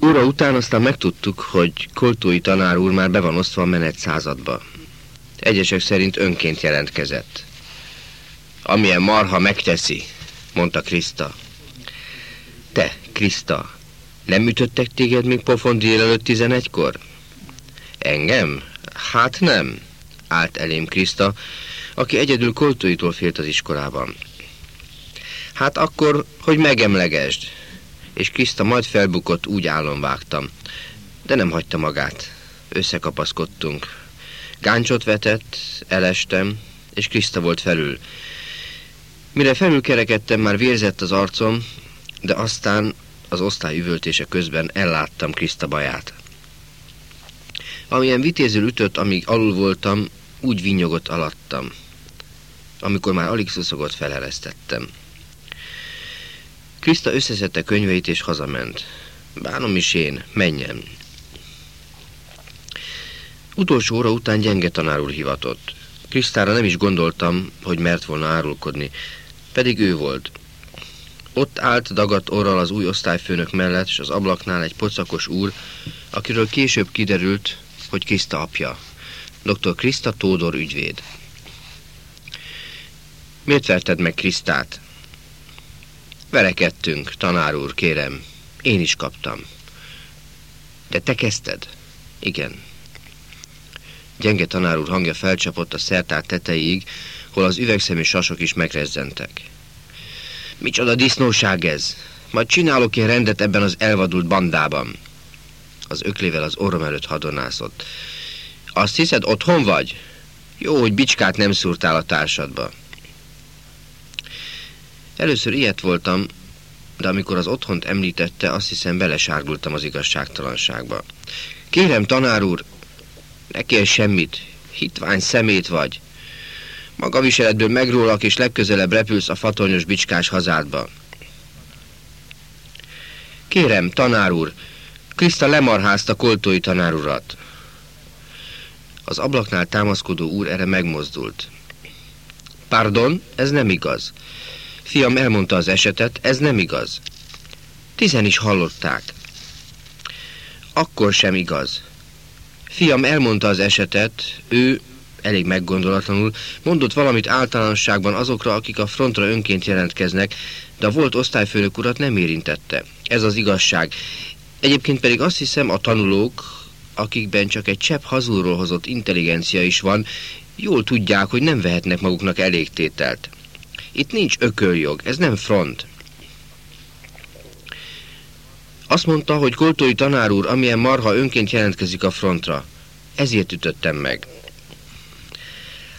Óra után aztán megtudtuk, hogy Koltói tanár úr már be van osztva a menet századba. Egyesek szerint önként jelentkezett. Amilyen marha megteszi, mondta Kriszta. Te, Kriszta, nem ütöttek téged még pofon délelőtt tizenegykor? Engem? Hát nem, állt elém Kriszta, aki egyedül Koltóitól félt az iskolában. Hát akkor, hogy megemlegesd. És Kriszta majd felbukott, úgy vágtam. De nem hagyta magát. Összekapaszkodtunk. Gáncsot vetett, elestem, és Kriszta volt felül. Mire felülkerekedtem, már vérzett az arcom, de aztán az osztály üvöltése közben elláttam Kriszta baját. Amilyen vitézül ütött, amíg alul voltam, úgy vinyogott alattam. Amikor már alig szuszogott, feleresztettem. Kriszta összeszedte könyveit és hazament. Bánom is én, menjen. Utolsó óra után gyenge tanár úr hivatott. Krisztára nem is gondoltam, hogy mert volna árulkodni, pedig ő volt. Ott állt dagadt orral az új osztályfőnök mellett, és az ablaknál egy pocakos úr, akiről később kiderült, hogy Kriszta apja. Dr. Kriszta Tódor ügyvéd. Miért verted meg Krisztát? Verekedtünk, tanár úr, kérem. Én is kaptam. De te kezdted? Igen. Gyenge tanár úr hangja felcsapott a szertár tetejéig, hol az üvegszemű sasok is megrezzentek. Micsoda disznóság ez? Majd csinálok én rendet ebben az elvadult bandában. Az öklével az orrom előtt hadonászott. Azt hiszed, otthon vagy? Jó, hogy bicskát nem szúrtál a társadba. Először ilyet voltam, de amikor az otthont említette, azt hiszem belesárgultam az igazságtalanságba. Kérem, tanár úr, ne kérj semmit, hitvány szemét vagy. Maga viseletből megrólak, és legközelebb repülsz a fatonyos bicskás hazádba. Kérem, tanár úr, Kriszta lemarházta koltói tanárurat. Az ablaknál támaszkodó úr erre megmozdult. Pardon, ez nem igaz. Fiam elmondta az esetet, ez nem igaz. Tizen is hallották. Akkor sem igaz. Fiam elmondta az esetet, ő, elég meggondolatlanul, mondott valamit általánosságban azokra, akik a frontra önként jelentkeznek, de a volt osztályfőnök urat nem érintette. Ez az igazság. Egyébként pedig azt hiszem, a tanulók, akikben csak egy csepp hazulról hozott intelligencia is van, jól tudják, hogy nem vehetnek maguknak elégtételt. Itt nincs ököljog, ez nem front. Azt mondta, hogy Koltói tanár úr, amilyen marha önként jelentkezik a frontra. Ezért ütöttem meg.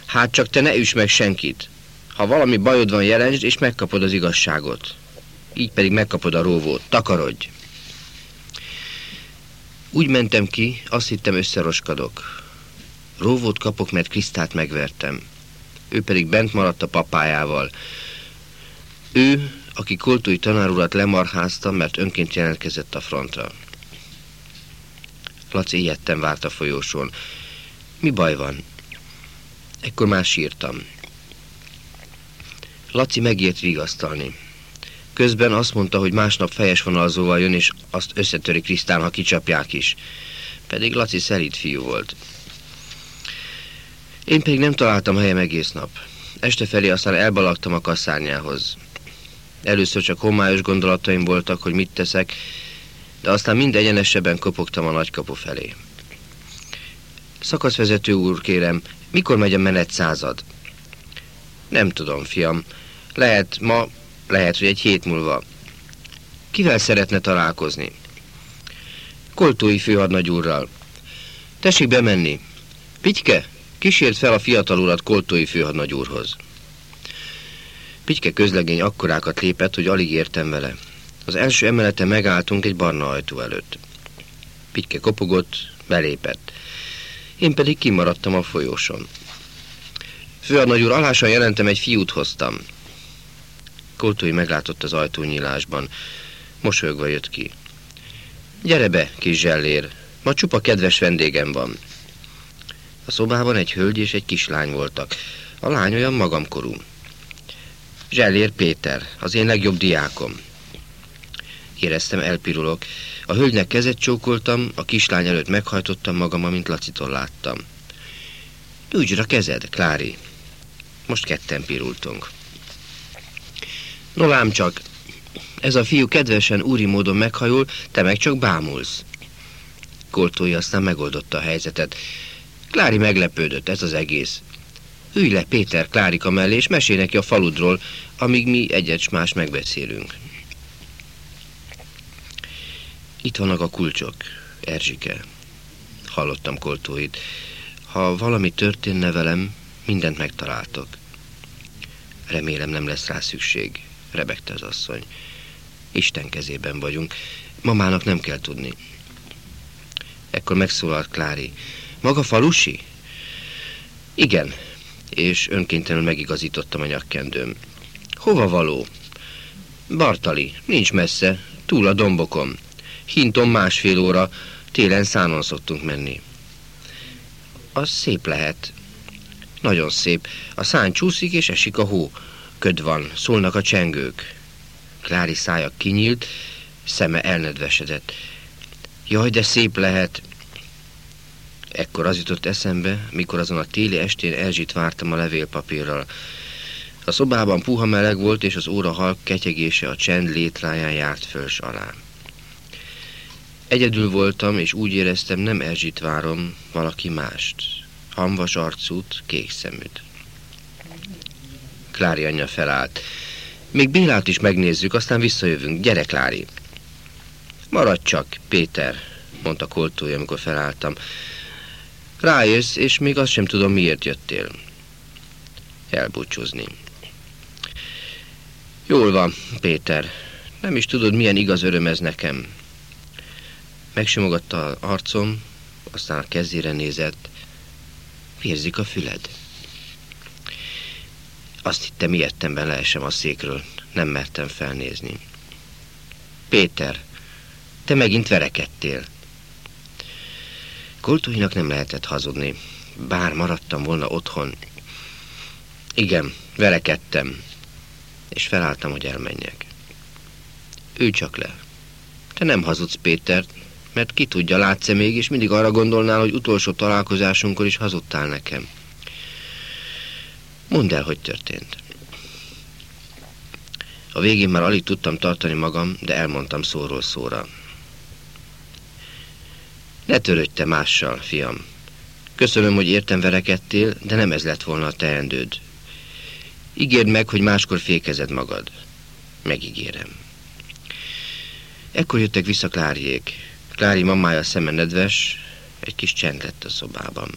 Hát csak te ne üss meg senkit. Ha valami bajod van, jelentsd, és megkapod az igazságot. Így pedig megkapod a róvót. Takarodj! Úgy mentem ki, azt hittem összeroskadok. Róvót kapok, mert Krisztát megvertem ő pedig bent maradt a papájával. Ő, aki koltói tanárulat lemarházta, mert önként jelentkezett a frontra. Laci ilyetten várt a folyósón. Mi baj van? Ekkor már sírtam. Laci megért vigasztalni. Közben azt mondta, hogy másnap fejes vonalzóval jön, és azt összetöri Krisztán, ha kicsapják is. Pedig Laci szelíd fiú volt. Én pedig nem találtam helyem egész nap. Este felé aztán elbalagtam a kasszárnyához. Először csak homályos gondolataim voltak, hogy mit teszek, de aztán mind egyenesebben kopogtam a nagykapu felé. Szakaszvezető úr, kérem, mikor megy a menet század? Nem tudom, fiam. Lehet ma, lehet, hogy egy hét múlva. Kivel szeretne találkozni? Koltói főhadnagy úrral. Tessék bemenni. Pityke, Kísért fel a fiatal urat Koltói főhadnagy úrhoz. Pityke közlegény akkorákat lépett, hogy alig értem vele. Az első emelete megálltunk egy barna ajtó előtt. Pityke kopogott, belépett. Én pedig kimaradtam a folyóson. Főhadnagy úr, alásan jelentem, egy fiút hoztam. Koltói meglátott az ajtónyílásban. Mosolyogva jött ki. Gyere be, kis zsellér, ma csupa kedves vendégem van. A szobában egy hölgy és egy kislány voltak. A lány olyan magamkorú. Zsellér Péter, az én legjobb diákom. Éreztem, elpirulok. A hölgynek kezet csókoltam, a kislány előtt meghajtottam magam, amint Lacitól láttam. Nyújtsd a kezed, Klári. Most ketten pirultunk. No lám csak, ez a fiú kedvesen úri módon meghajol, te meg csak bámulsz. Koltói aztán megoldotta a helyzetet. Klári meglepődött, ez az egész. Ülj le Péter Klárika mellé, és mesél neki a faludról, amíg mi egyet más megbeszélünk. Itt vannak a kulcsok, Erzsike. Hallottam Koltóit. Ha valami történne velem, mindent megtaláltok. Remélem nem lesz rá szükség, rebegte az asszony. Isten kezében vagyunk, mamának nem kell tudni. Ekkor megszólalt Klári. Maga falusi? Igen, és önkéntelenül megigazítottam a nyakkendőm. Hova való? Bartali, nincs messze, túl a dombokon. Hinton másfél óra, télen szánon szoktunk menni. Az szép lehet. Nagyon szép. A szán csúszik, és esik a hó. Köd van, szólnak a csengők. Klári szája kinyílt, szeme elnedvesedett. Jaj, de szép lehet. Ekkor az jutott eszembe, mikor azon a téli estén Erzsit vártam a levélpapírral. A szobában puha meleg volt, és az óra halk ketyegése a csend létráján járt föls alá. Egyedül voltam, és úgy éreztem, nem Erzsit várom, valaki mást. Hamvas arcút, kék szeműt. Klári anyja felállt. Még Bélát is megnézzük, aztán visszajövünk. Gyere, Klári! Maradj csak, Péter, mondta Koltója, amikor felálltam. Rájössz, és még azt sem tudom, miért jöttél. Elbúcsúzni. Jól van, Péter. Nem is tudod, milyen igaz öröm ez nekem. Megsimogatta az arcom, aztán a kezére nézett. Vérzik a füled. Azt hittem, ilyettemben leesem a székről. Nem mertem felnézni. Péter, te megint verekedtél. Koltóinak nem lehetett hazudni. Bár maradtam volna otthon. Igen, verekedtem. És felálltam, hogy elmenjek. Ülj csak le. Te nem hazudsz, Péter, mert ki tudja, látsz-e még, és mindig arra gondolnál, hogy utolsó találkozásunkkor is hazudtál nekem. Mondd el, hogy történt. A végén már alig tudtam tartani magam, de elmondtam szóról szóra. Ne törődj te mással, fiam. Köszönöm, hogy értem verekedtél, de nem ez lett volna a teendőd. Ígérd meg, hogy máskor fékezed magad. Megígérem. Ekkor jöttek vissza Kláriék. Klári mamája szeme nedves, egy kis csend lett a szobában.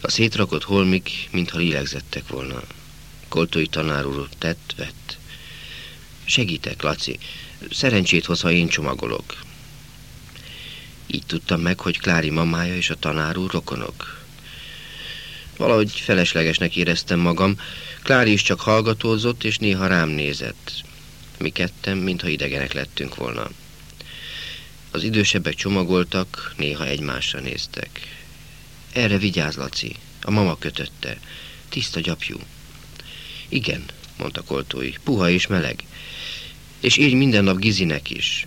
A szétrakott holmik, mintha lélegzettek volna. Koltói tanár úr tett, vett. Segítek, Laci. Szerencsét hoz, ha én csomagolok. Így tudtam meg, hogy Klári mamája és a tanár úr rokonok. Valahogy feleslegesnek éreztem magam. Klári is csak hallgatózott, és néha rám nézett. Mi ketten, mintha idegenek lettünk volna. Az idősebbek csomagoltak, néha egymásra néztek. Erre vigyáz, Laci, a mama kötötte. Tiszta gyapjú. Igen, mondta Koltói, puha és meleg. És így minden nap Gizinek is.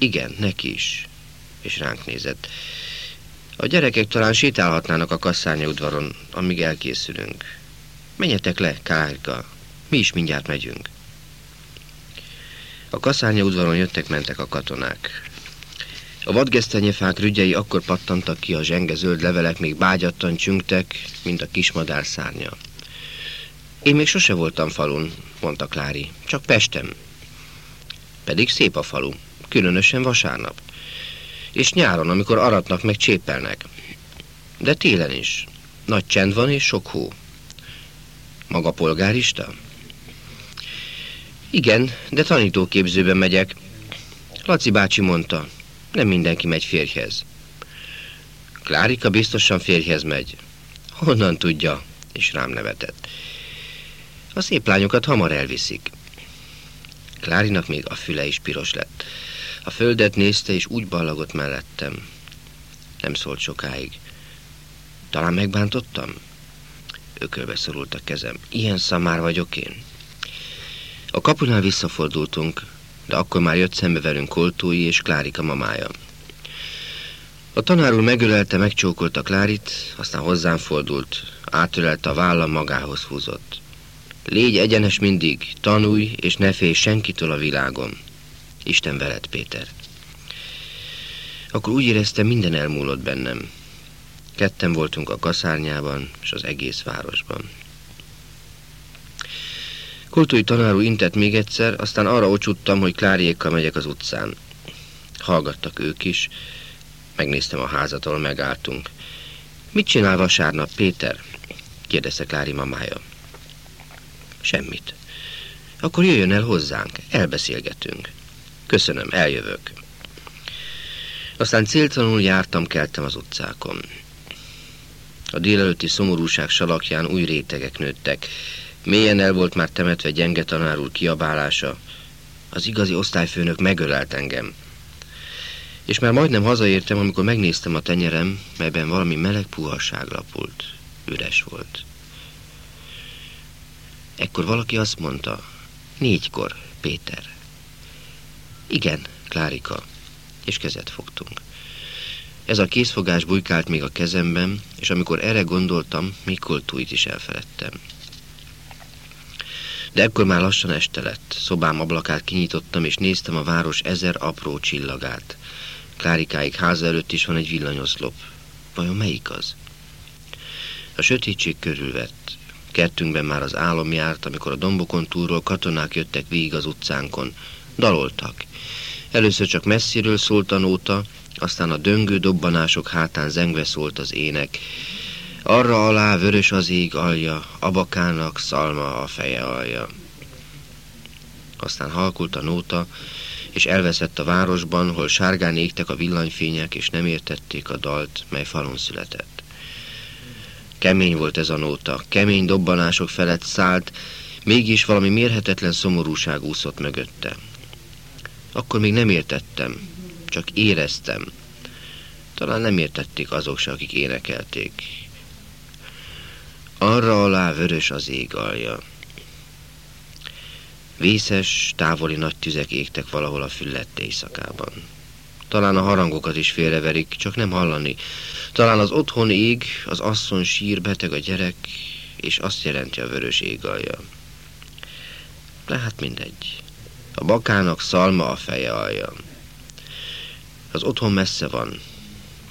Igen, neki is. És ránk nézett. A gyerekek talán sétálhatnának a kasszárnya udvaron, amíg elkészülünk. Menjetek le, Kárka. Mi is mindjárt megyünk. A kaszárnya udvaron jöttek-mentek a katonák. A vadgesztenyefák rügyei akkor pattantak ki, a zsenge zöld levelek még bágyattan csüngtek, mint a kismadár szárnya. Én még sose voltam falun, mondta Klári, csak Pestem. Pedig szép a falu, különösen vasárnap. És nyáron, amikor aratnak meg csépelnek. De télen is. Nagy csend van és sok hó. Maga polgárista? Igen, de tanítóképzőben megyek. Laci bácsi mondta, nem mindenki megy férjhez. Klárika biztosan férjhez megy. Honnan tudja? És rám nevetett. A szép lányokat hamar elviszik. Klárinak még a füle is piros lett. A földet nézte, és úgy ballagott mellettem. Nem szólt sokáig. Talán megbántottam? Ökölbe szorult a kezem. Ilyen szamár vagyok én. A kapunál visszafordultunk, de akkor már jött szembe velünk Koltói és Klárika mamája. A tanár úr megölelte, megcsókolta Klárit, aztán hozzám fordult, átölelte a vállam magához húzott. Légy egyenes mindig, tanulj, és ne félj senkitől a világon. Isten veled, Péter. Akkor úgy éreztem, minden elmúlott bennem. Ketten voltunk a kaszárnyában, és az egész városban. Kultúri tanárú intett még egyszer, aztán arra ocsuttam, hogy Kláriékkal megyek az utcán. Hallgattak ők is, megnéztem a házat, ahol megálltunk. Mit csinál vasárnap, Péter? kérdezte Klári mamája. Semmit. Akkor jöjjön el hozzánk, elbeszélgetünk. Köszönöm, eljövök. Aztán céltalanul jártam, keltem az utcákon. A délelőtti szomorúság salakján új rétegek nőttek. Mélyen el volt már temetve gyenge tanárul kiabálása. Az igazi osztályfőnök megölelt engem. És már majdnem hazaértem, amikor megnéztem a tenyerem, melyben valami meleg puhaság lapult. Üres volt. Ekkor valaki azt mondta, négykor, Péter. Igen, Klárika, és kezet fogtunk. Ez a készfogás bujkált még a kezemben, és amikor erre gondoltam, Mikoltújt is elfeledtem. De ekkor már lassan este lett. Szobám ablakát kinyitottam, és néztem a város ezer apró csillagát. Klárikáig háza előtt is van egy villanyoszlop. Vajon melyik az? A sötétség körülvett. Kertünkben már az álom járt, amikor a dombokon túlról katonák jöttek végig az utcánkon. Daloltak. Először csak messziről szólt a nóta, aztán a döngő dobbanások hátán zengve szólt az ének. Arra alá vörös az ég alja, abakának szalma a feje alja. Aztán halkult a nóta, és elveszett a városban, hol sárgán égtek a villanyfények, és nem értették a dalt, mely falon született. Kemény volt ez a nóta, kemény dobbanások felett szállt, mégis valami mérhetetlen szomorúság úszott mögötte. Akkor még nem értettem, csak éreztem. Talán nem értették azok se, akik énekelték. Arra alá vörös az ég alja. Vészes, távoli nagy tüzek égtek valahol a füllett éjszakában. Talán a harangokat is félreverik, csak nem hallani. Talán az otthon ég, az asszony sír, beteg a gyerek, és azt jelenti a vörös ég alja. De hát mindegy. A bakának szalma a feje alja. Az otthon messze van.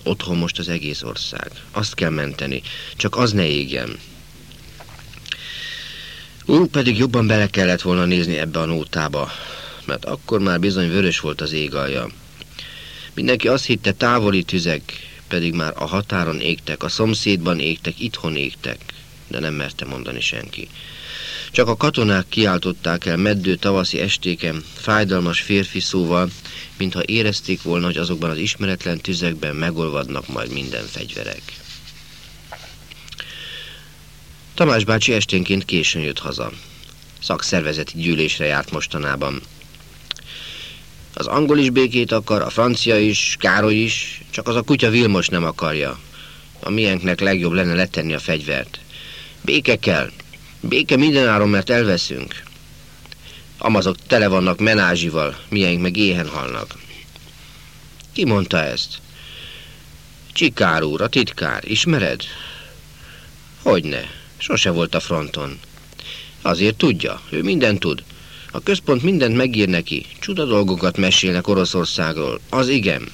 Otthon most az egész ország. Azt kell menteni. Csak az ne égjen. Ú, pedig jobban bele kellett volna nézni ebbe a nótába, mert akkor már bizony vörös volt az ég alja. Mindenki azt hitte távoli tüzek, pedig már a határon égtek, a szomszédban égtek, itthon égtek, de nem merte mondani senki. Csak a katonák kiáltották el meddő tavaszi estéken, fájdalmas férfi szóval, mintha érezték volna, hogy azokban az ismeretlen tüzekben megolvadnak majd minden fegyverek. Tamás bácsi esténként későn jött haza. Szakszervezeti gyűlésre járt mostanában. Az angol is békét akar, a francia is, Károly is, csak az a kutya Vilmos nem akarja. A miénknek legjobb lenne letenni a fegyvert. Béke kell, Béke mindenáron, mert elveszünk. Amazok tele vannak menázsival, miénk meg éhen halnak. Ki mondta ezt? Csikár úr, a titkár, ismered? Hogyne, sose volt a fronton. Azért tudja, ő mindent tud. A központ mindent megír neki, csuda dolgokat mesélnek Oroszországról, az igen.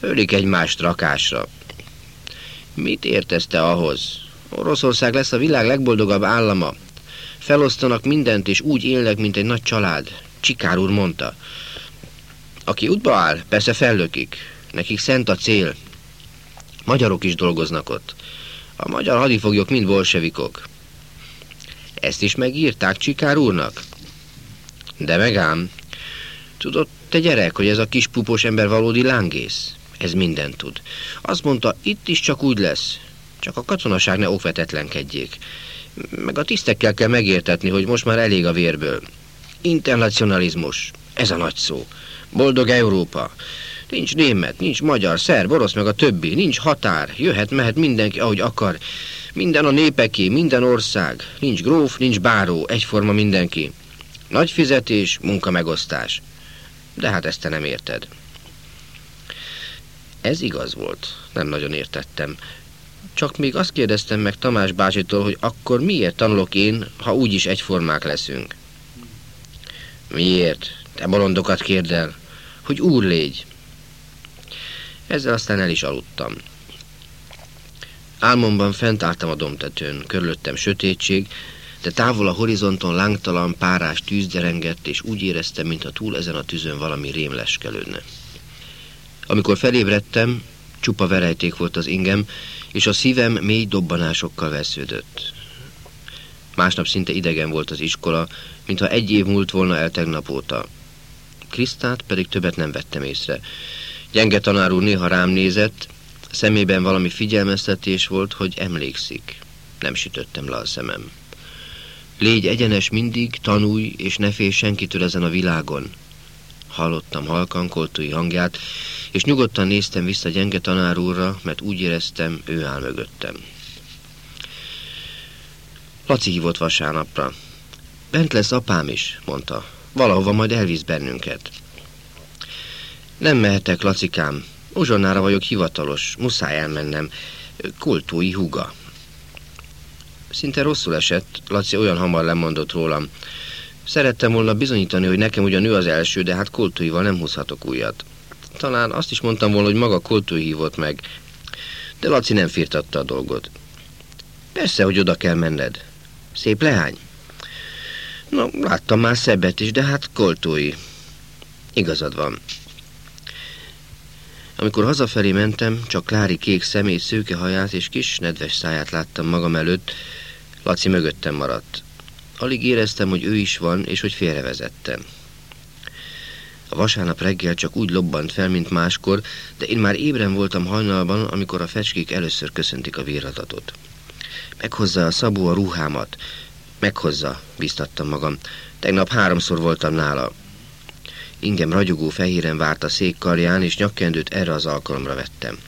Ölik egymást rakásra. Mit értezte ahhoz? Oroszország lesz a világ legboldogabb állama. Felosztanak mindent, és úgy élnek, mint egy nagy család. Csikár úr mondta. Aki útba áll, persze fellökik. Nekik szent a cél. Magyarok is dolgoznak ott. A magyar hadifoglyok mind bolsevikok. Ezt is megírták Csikár úrnak? De megám. Tudod, te gyerek, hogy ez a kis pupos ember valódi lángész? Ez mindent tud. Azt mondta, itt is csak úgy lesz. Csak a katonaság ne okvetetlenkedjék. Meg a tisztekkel kell megértetni, hogy most már elég a vérből. Internacionalizmus, ez a nagy szó. Boldog Európa. Nincs német, nincs magyar, szerb, orosz, meg a többi. Nincs határ. Jöhet, mehet mindenki, ahogy akar. Minden a népeké, minden ország. Nincs gróf, nincs báró, egyforma mindenki. Nagy fizetés, munkamegosztás. De hát ezt te nem érted. Ez igaz volt. Nem nagyon értettem. Csak még azt kérdeztem meg Tamás bácsitól, hogy akkor miért tanulok én, ha úgyis egyformák leszünk. Miért? Te bolondokat kérdel, hogy úr légy. Ezzel aztán el is aludtam. Álmomban fent álltam a domtetőn, körülöttem sötétség, de távol a horizonton lángtalan, párás tűz derengett, és úgy éreztem, mintha túl ezen a tűzön valami rém leskelődne. Amikor felébredtem, csupa verejték volt az ingem, és a szívem mély dobbanásokkal vesződött. Másnap szinte idegen volt az iskola, mintha egy év múlt volna el tegnap óta. Krisztát pedig többet nem vettem észre. Gyenge tanár úr néha rám nézett, szemében valami figyelmeztetés volt, hogy emlékszik. Nem sütöttem le a szemem. Légy egyenes mindig, tanulj, és ne félj senkitől ezen a világon. Hallottam halkan koltói hangját, és nyugodtan néztem vissza gyenge tanár úrra, mert úgy éreztem, ő áll mögöttem. Laci hívott vasárnapra. Bent lesz apám is, mondta. Valahova majd elvisz bennünket. Nem mehetek, Lacikám. Uzsonnára vagyok hivatalos, muszáj elmennem. Kultúi huga. Szinte rosszul esett, Laci olyan hamar lemondott rólam. Szerettem volna bizonyítani, hogy nekem ugyan ő az első, de hát koltóival nem húzhatok újat. Talán azt is mondtam volna, hogy maga koltói hívott meg, de Laci nem firtatta a dolgot. Persze, hogy oda kell menned. Szép lehány? No, láttam már szebbet is, de hát koltói. Igazad van. Amikor hazafelé mentem, csak Klári kék szemét, szőke haját és kis nedves száját láttam magam előtt, Laci mögöttem maradt. Alig éreztem, hogy ő is van, és hogy félrevezettem. A vasárnap reggel csak úgy lobbant fel, mint máskor, de én már ébren voltam hajnalban, amikor a fecskék először köszöntik a víradatot. Meghozza a Szabó a ruhámat. Meghozza, biztattam magam. Tegnap háromszor voltam nála. Ingem ragyogó fehéren várt a székkarján, és nyakkendőt erre az alkalomra vettem.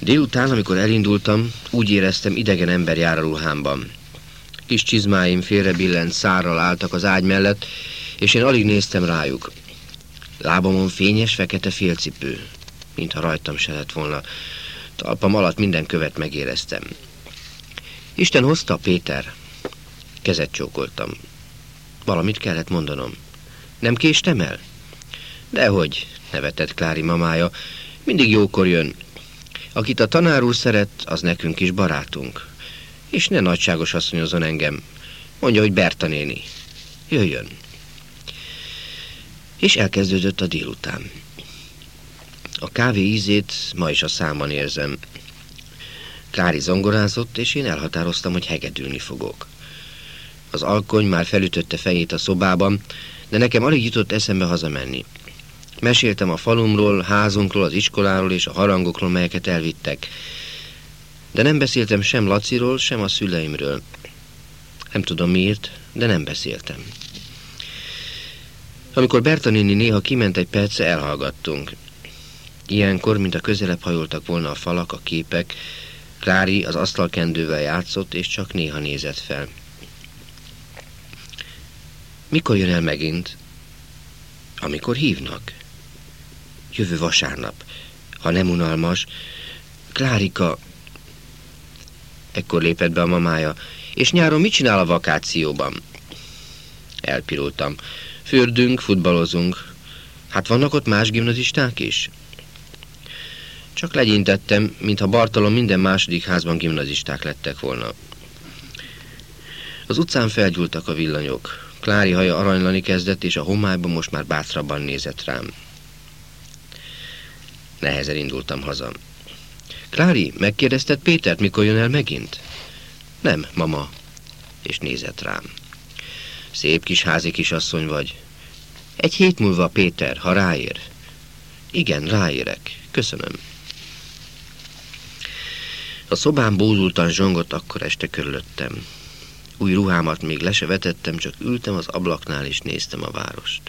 Délután, amikor elindultam, úgy éreztem, idegen ember jár a ruhámban. Kis csizmáim félrebillent szárral álltak az ágy mellett, és én alig néztem rájuk. Lábamon fényes, fekete félcipő, mintha rajtam se lett volna. Talpam alatt minden követ megéreztem. Isten hozta, Péter. Kezet csókoltam. Valamit kellett mondanom. Nem késtem el? Dehogy, nevetett Klári mamája. Mindig jókor jön. Akit a tanár úr szeret, az nekünk is barátunk. És ne nagyságos asszonyozon engem. Mondja, hogy Berta néni. Jöjjön. És elkezdődött a délután. A kávé ízét ma is a számban érzem. Klári zongorázott, és én elhatároztam, hogy hegedülni fogok. Az alkony már felütötte fejét a szobában, de nekem alig jutott eszembe hazamenni. Meséltem a falumról, házunkról, az iskoláról és a harangokról, melyeket elvittek. De nem beszéltem sem Laciról, sem a szüleimről. Nem tudom miért, de nem beszéltem. Amikor Berta néni néha kiment egy perce, elhallgattunk. Ilyenkor, mint a közelebb hajoltak volna a falak, a képek, Klári az asztalkendővel játszott, és csak néha nézett fel. Mikor jön el megint? Amikor hívnak. Jövő vasárnap. Ha nem unalmas. Klárika... Ekkor lépett be a mamája. És nyáron mit csinál a vakációban? Elpirultam. Fürdünk, futballozunk. Hát vannak ott más gimnazisták is? Csak legyintettem, mintha Bartalom minden második házban gimnazisták lettek volna. Az utcán felgyúltak a villanyok. Klári haja aranylani kezdett, és a homályban most már bátrabban nézett rám. Nehezen indultam haza. Klári, megkérdezted Pétert, mikor jön el megint? Nem, mama. És nézett rám. Szép kis házi kisasszony vagy. Egy hét múlva, Péter, ha ráér. Igen, ráérek. Köszönöm. A szobám bózultan zsongott akkor este körülöttem. Új ruhámat még le se vetettem, csak ültem az ablaknál és néztem a várost.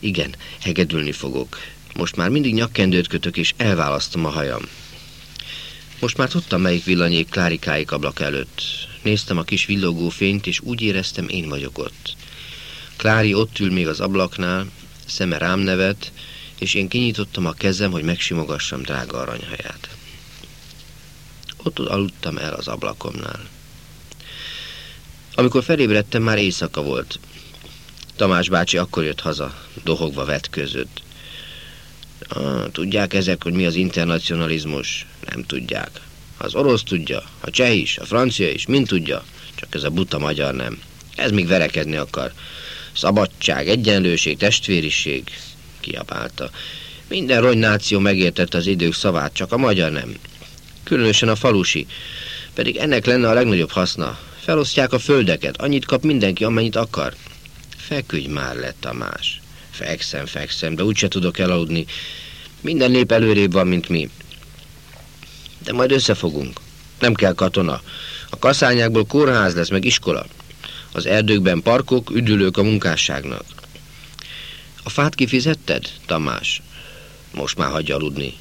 Igen, hegedülni fogok. Most már mindig nyakkendőt kötök és elválasztom a hajam. Most már tudtam, melyik villanyék Klárikáik ablak előtt. Néztem a kis villogó fényt, és úgy éreztem, én vagyok ott. Klári ott ül még az ablaknál, szeme rám nevet, és én kinyitottam a kezem, hogy megsimogassam drága aranyhaját. Ott aludtam el az ablakomnál. Amikor felébredtem, már éjszaka volt. Tamás bácsi akkor jött haza, dohogva vetközött. Ah, tudják ezek, hogy mi az internacionalizmus? Nem tudják. Az orosz tudja, a cseh is, a francia is, mind tudja, csak ez a buta magyar nem. Ez még verekedni akar. Szabadság, egyenlőség, testvériség, kiabálta. Minden ronynáció megértette az idők szavát, csak a magyar nem. Különösen a falusi. Pedig ennek lenne a legnagyobb haszna. Felosztják a földeket, annyit kap mindenki, amennyit akar. Feküdj már le, Tamás. Fekszem, fekszem, de úgyse tudok elaludni. Minden nép előrébb van, mint mi. De majd összefogunk. Nem kell katona. A kaszányákból kórház lesz, meg iskola. Az erdőkben parkok, üdülők a munkásságnak. A fát kifizetted, Tamás? Most már hagyj aludni,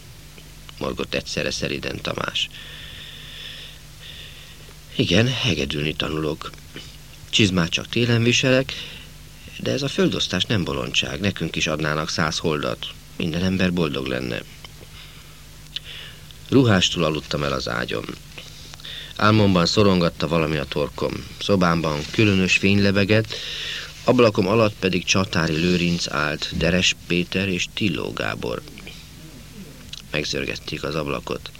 morgott egyszerre szeriden Tamás. Igen, hegedülni tanulok. Csizmát csak télen viselek, de ez a földosztás nem bolondság. Nekünk is adnának száz holdat. Minden ember boldog lenne. Ruhástól aludtam el az ágyom. Álmomban szorongatta valami a torkom. Szobámban különös fény lebegett, ablakom alatt pedig csatári lőrinc állt, Deres Péter és Tilló Gábor. Megzörgették az ablakot.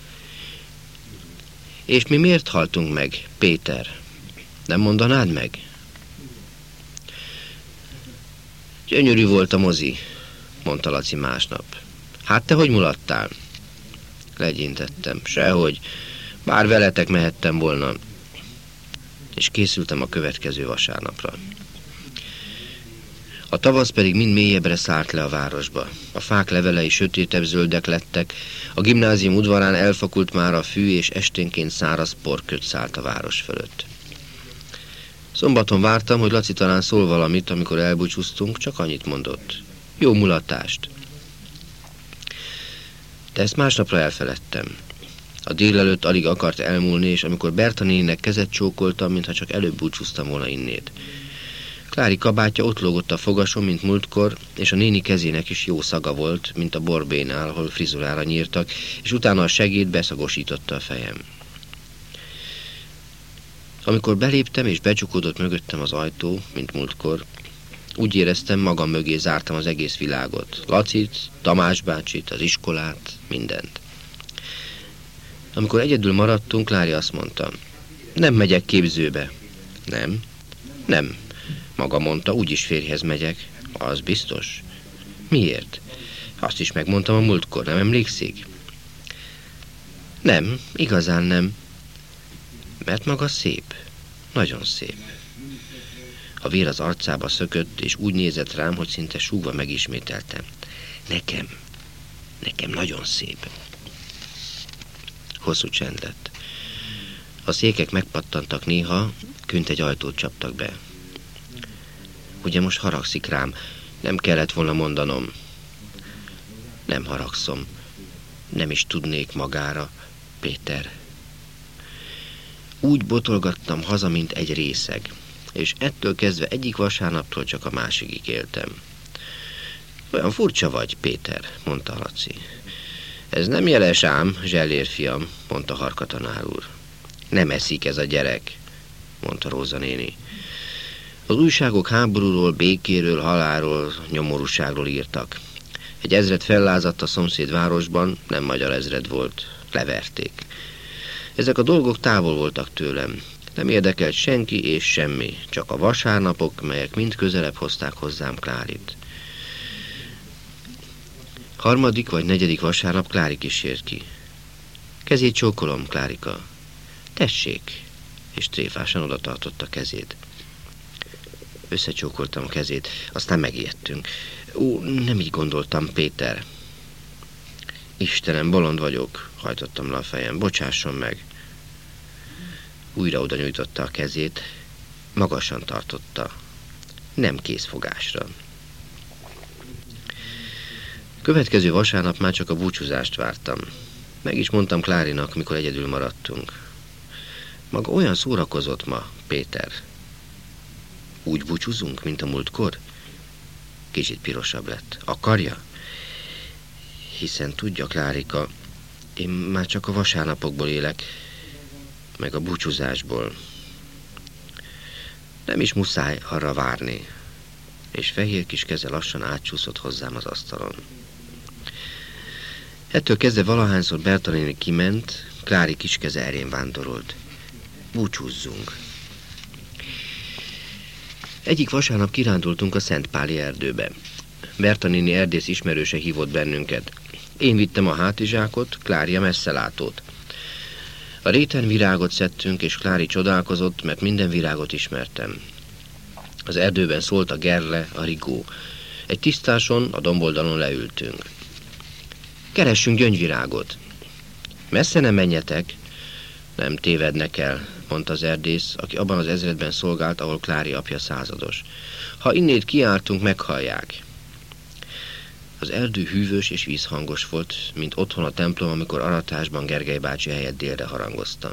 És mi miért haltunk meg, Péter? Nem mondanád meg? Gyönyörű volt a mozi, mondta Laci másnap. Hát te hogy mulattál? Legyintettem. Sehogy. Bár veletek mehettem volna. És készültem a következő vasárnapra. A tavasz pedig mind mélyebbre szállt le a városba. A fák levelei sötétebb zöldek lettek, a gimnázium udvarán elfakult már a fű, és esténként száraz porköt szállt a város fölött. Szombaton vártam, hogy Laci talán szól valamit, amikor elbúcsúztunk, csak annyit mondott. Jó mulatást. De ezt másnapra elfeledtem. A délelőtt alig akart elmúlni, és amikor Berta néninek kezet csókoltam, mintha csak előbb búcsúztam volna innét. Klári kabátja ott lógott a fogason, mint múltkor, és a néni kezének is jó szaga volt, mint a borbénál, ahol frizurára nyírtak, és utána a segéd beszagosította a fejem. Amikor beléptem és becsukódott mögöttem az ajtó, mint múltkor, úgy éreztem, magam mögé zártam az egész világot. Lacit, Tamás bácsit, az iskolát, mindent. Amikor egyedül maradtunk, Lári azt mondta, nem megyek képzőbe. Nem, nem, maga mondta, úgyis férjhez megyek. Az biztos. Miért? Azt is megmondtam a múltkor, nem emlékszik? Nem, igazán nem. Mert maga szép. Nagyon szép. A vér az arcába szökött, és úgy nézett rám, hogy szinte súgva megismételtem. Nekem, nekem nagyon szép. Hosszú csend lett. A székek megpattantak néha, künt egy ajtót csaptak be. Ugye most haragszik rám, nem kellett volna mondanom. Nem haragszom, nem is tudnék magára, Péter. Úgy botolgattam haza, mint egy részeg és ettől kezdve egyik vasárnaptól csak a másikig éltem. Olyan furcsa vagy, Péter, mondta Laci. Ez nem jeles ám, zsellér fiam, mondta Harka tanár úr. Nem eszik ez a gyerek, mondta Róza néni. Az újságok háborúról, békéről, halálról, nyomorúságról írtak. Egy ezred fellázadt a szomszéd városban, nem magyar ezred volt, leverték. Ezek a dolgok távol voltak tőlem, nem érdekelt senki és semmi, csak a vasárnapok, melyek mind közelebb hozták hozzám Klárit. Harmadik vagy negyedik vasárnap Klári kísért ki. Kezét csókolom, Klárika. Tessék! És tréfásan oda tartotta kezét. Összecsókoltam a kezét, aztán megijedtünk. Ó, nem így gondoltam, Péter. Istenem, bolond vagyok, hajtottam le a fejem. Bocsásson meg újra oda nyújtotta a kezét, magasan tartotta, nem készfogásra. Következő vasárnap már csak a búcsúzást vártam. Meg is mondtam Klárinak, mikor egyedül maradtunk. Maga olyan szórakozott ma, Péter. Úgy búcsúzunk, mint a múltkor? Kicsit pirosabb lett. Akarja? Hiszen tudja, Klárika, én már csak a vasárnapokból élek, meg a búcsúzásból. Nem is muszáj arra várni. És fehér kis keze lassan átcsúszott hozzám az asztalon. Ettől kezdve valahányszor Bertalini kiment, Klári kis keze erén vándorolt. Búcsúzzunk. Egyik vasárnap kirándultunk a Szentpáli erdőbe. Bertanini erdész ismerőse hívott bennünket. Én vittem a hátizsákot, Klária messzelátót. A réten virágot szedtünk, és Klári csodálkozott, mert minden virágot ismertem. Az erdőben szólt a gerle, a rigó. Egy tisztáson, a domboldalon leültünk. Keressünk gyöngyvirágot. Messze nem menjetek. Nem tévednek el, mondta az erdész, aki abban az ezredben szolgált, ahol Klári apja százados. Ha innét kiártunk, meghallják. Az erdő hűvös és vízhangos volt, mint otthon a templom, amikor aratásban Gergely bácsi helyett délre harangoztam.